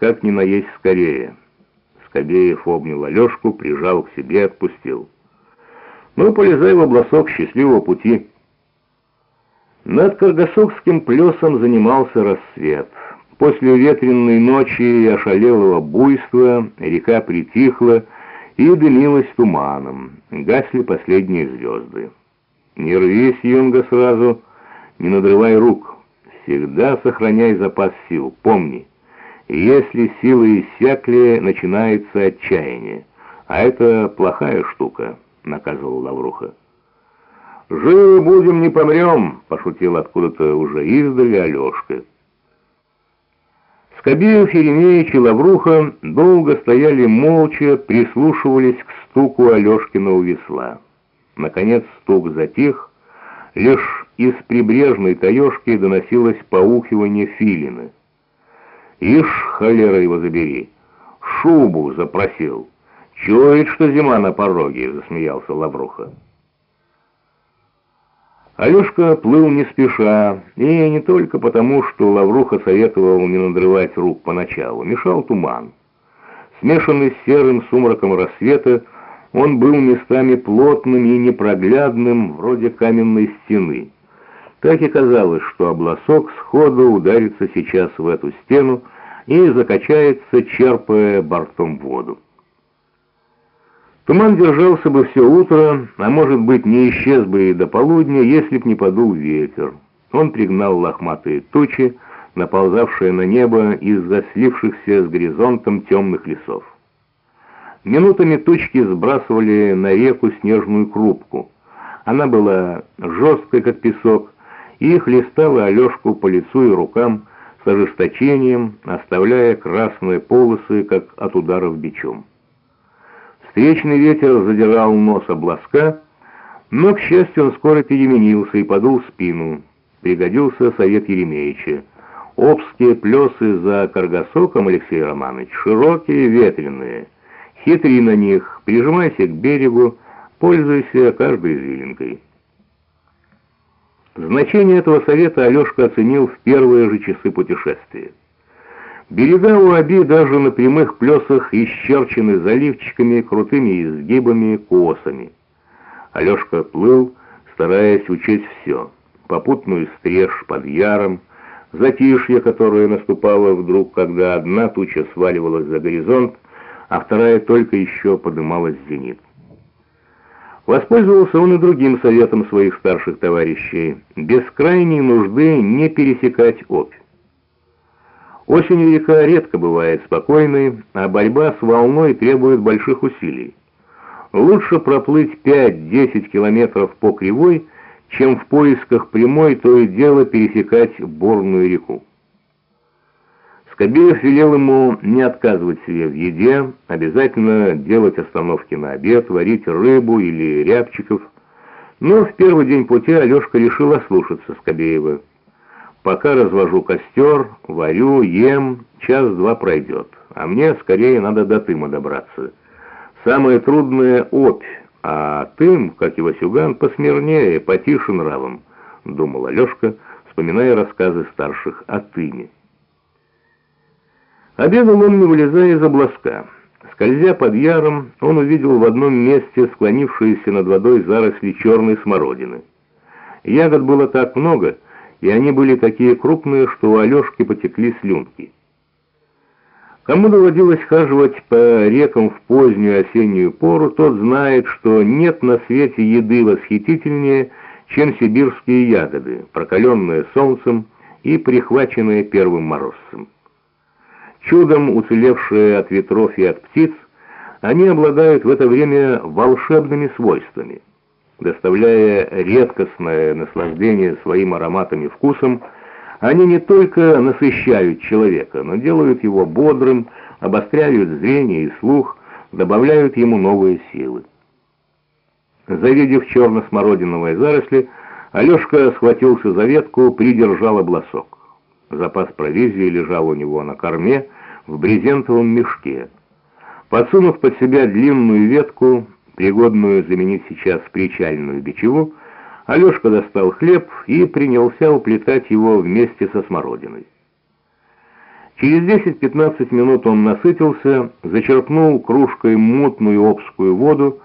как ни наесть скорее. Скобеев обнял Алешку, прижал к себе, отпустил. Ну, полезай в обласок счастливого пути. Над Каргасокским плесом занимался рассвет. После ветренной ночи и ошалелого буйства река притихла и дымилась туманом. Гасли последние звезды. Не рвись, юнга, сразу, не надрывай рук. Всегда сохраняй запас сил, помни. Если силы иссякли, начинается отчаяние. А это плохая штука, наказывал Лавруха. «Живы будем, не помрем», — пошутил откуда-то уже издали Алешка. Скобеев, Еремеевич и Лавруха долго стояли молча, прислушивались к стуку Алешкиного весла. Наконец стук затих, лишь из прибрежной таежки доносилось поухивание филины. «Ишь, холера его забери! Шубу запросил! Чует, что зима на пороге!» — засмеялся Лавруха. Алешка плыл не спеша, и не только потому, что Лавруха советовал не надрывать рук поначалу. Мешал туман. Смешанный с серым сумраком рассвета, он был местами плотным и непроглядным, вроде каменной стены. Так и казалось, что обласок сходу ударится сейчас в эту стену и закачается, черпая бортом воду. Туман держался бы все утро, а может быть не исчез бы и до полудня, если б не подул ветер. Он пригнал лохматые тучи, наползавшие на небо из-за слившихся с горизонтом темных лесов. Минутами тучки сбрасывали на реку снежную крупку. Она была жесткой, как песок, и хлестала Алешку по лицу и рукам с ожесточением, оставляя красные полосы, как от ударов бичом. Встречный ветер задирал нос обласка, но, к счастью, он скоро переменился и подул спину. Пригодился совет Еремеевича. Обские плесы за Каргасоком, Алексей Романович, широкие, ветреные. Хитри на них, прижимайся к берегу, пользуйся каждой извилинкой. Значение этого совета Алешка оценил в первые же часы путешествия. Берега у Аби даже на прямых плесах исчерчены заливчиками, крутыми изгибами, косами. Алешка плыл, стараясь учесть все. Попутную стрежь под яром, затишье, которое наступало вдруг, когда одна туча сваливалась за горизонт, а вторая только еще подымалась в зенит. Воспользовался он и другим советом своих старших товарищей – без крайней нужды не пересекать Обь. Осенью река редко бывает спокойной, а борьба с волной требует больших усилий. Лучше проплыть 5-10 километров по кривой, чем в поисках прямой то и дело пересекать бурную реку. Скобеев велел ему не отказывать себе в еде, обязательно делать остановки на обед, варить рыбу или рябчиков. Но в первый день пути Алешка решил ослушаться Скобеева. Пока развожу костер, варю, ем, час-два пройдет. А мне скорее надо до Тыма добраться. Самое трудное — опь, а Тым, как и Васюган, посмирнее, потише нравом, — думал Алешка, вспоминая рассказы старших о Тыме. Обедал он, не вылезая из обласка. Скользя под яром, он увидел в одном месте склонившиеся над водой заросли черной смородины. Ягод было так много — и они были такие крупные, что у Алешки потекли слюнки. Кому доводилось хаживать по рекам в позднюю осеннюю пору, тот знает, что нет на свете еды восхитительнее, чем сибирские ягоды, прокаленные солнцем и прихваченные первым морозцем. Чудом уцелевшие от ветров и от птиц, они обладают в это время волшебными свойствами – доставляя редкостное наслаждение своим ароматом и вкусом, они не только насыщают человека, но делают его бодрым, обостряют зрение и слух, добавляют ему новые силы. Завидев черно-смородиновые заросли, Алешка схватился за ветку, придержал обласок. Запас провизии лежал у него на корме в брезентовом мешке. Подсунув под себя длинную ветку, пригодную заменить сейчас причальную бичеву, Алешка достал хлеб и принялся уплетать его вместе со смородиной. Через 10-15 минут он насытился, зачерпнул кружкой мутную обскую воду,